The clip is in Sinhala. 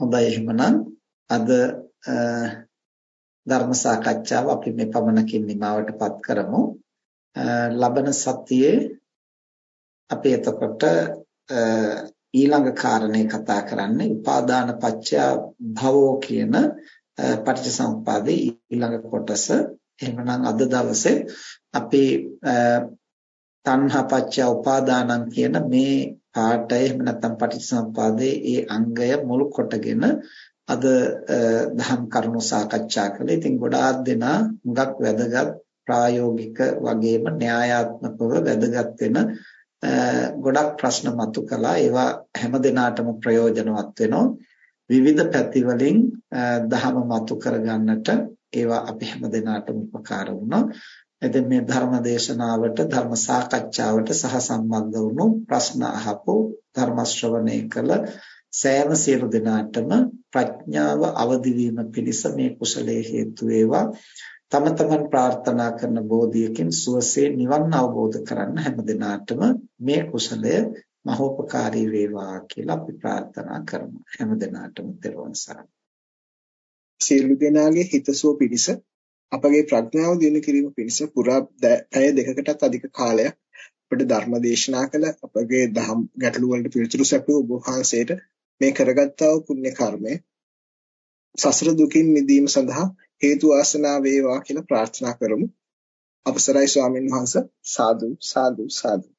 හොඳයි එහෙමනම් අද ධර්ම සාකච්ඡාව අපි මේ පමණකින් නිමවටපත් කරමු. ලබන සතියේ අපි එතකොට ඊළඟ කාරණේ කතා කරන්නේ උපාදාන පත්‍ය භවෝ කියන පටිච්චසමුප්පාදේ ඊළඟ කොටස. එහෙමනම් අද දවසේ අපි තණ්හා පත්‍ය උපාදානං කියන මේ පාඩය එහෙම නැත්නම් පටිච්චසමුපාදයේ ඒ අංගය මුල් කොටගෙන අද දහම් කරුණු සාකච්ඡා කළේ. ඉතින් ගොඩාක් දෙනා හුඟක් වැදගත් ප්‍රායෝගික වගේම න්‍යායාත්මකව වැදගත් වෙන ගොඩක් ප්‍රශ්න මතු කළා. ඒවා හැම දිනාටම ප්‍රයෝජනවත් වෙනවා. විවිධ පැති වලින් දහම මතු කරගන්නට ඒවා අපි හැම දිනාටම උපකාර වුණා. ඉතින් මේ ධර්ම දේශනාවට ධර්ම සාකච්ඡාවට සහ සම්බන්ධ වුණු ප්‍රශ්න අහපු ධර්ම ශ්‍රවණය කළ සෑම සියලු දෙනාටම ප්‍රඥාව අවදි වීම පිණිස මේ කුසලයේ හේතු වේවා. තම තමන් ප්‍රාර්ථනා කරන බෝධියකින් සුවසේ නිවන් අවබෝධ කරන්න හැම දිනාටම මේ කුසලය මහෝපකාරී වේවා කියලා අපි ප්‍රාර්ථනා කරමු. හැම දිනාටම තෙරුවන් සරණයි. සියලු දෙනාගේ හිතසුව පිණිස අපගේ ප්‍රඥාව දිනු කිරීම පිණිස පුරා පැය දෙකකටත් අධික කාලයක් අපිට ධර්ම දේශනා කළ අපගේ දහම් ගැටළු වලට පිළිතුරු සැපුව ඔබ වහන්සේට මේ කරගත්තා වූ පුණ්‍ය කර්මය සසර දුකින් මිදීම සඳහා හේතු වාසනා වේවා කියලා ප්‍රාර්ථනා කරමු. අවසරයි ස්වාමින් වහන්සේ සාදු සාදු සාදු